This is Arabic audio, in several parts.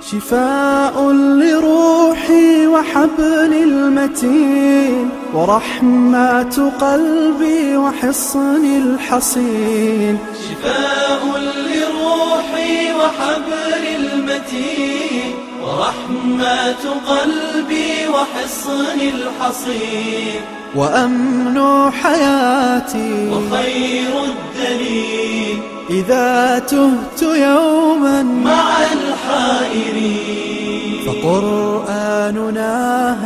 شفاء لروحي وحبل المتين ورحمة قلبي وحصن الحصين. شفاء لروحي وحبل المتين ورحمة قلبي وحصن الحصين. وأمن حياتي وخير الدليل إذا تهت يوما مع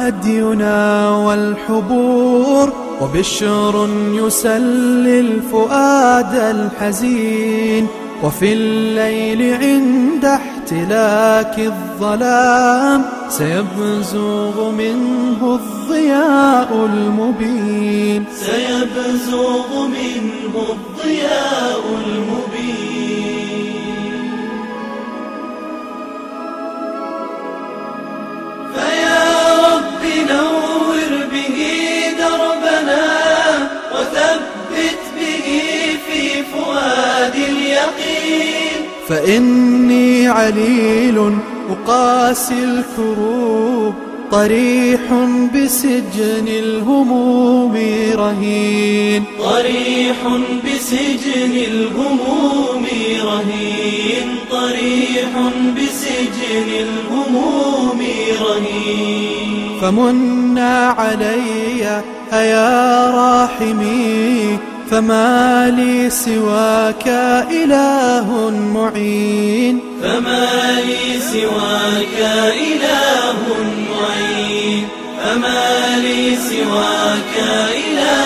هدينا والحبور وبشر يسلي الفؤاد الحزين وفي الليل عند احتلاك الظلام سيبزغ منه الضياء المبين. سيبزغ منه الضياء المبين. نور به دربنا وثبت به في فؤاد اليقين. فإني عليل أقاسي الكروب طريح بسجن الهموم رهين. طريح بسجن الهموم رهين. طريح بسجن الهموم رهين. فمنا علي هيا راحمي فما لي سواك إله معين. فما لي سواك إله معين. فما لي سواك إله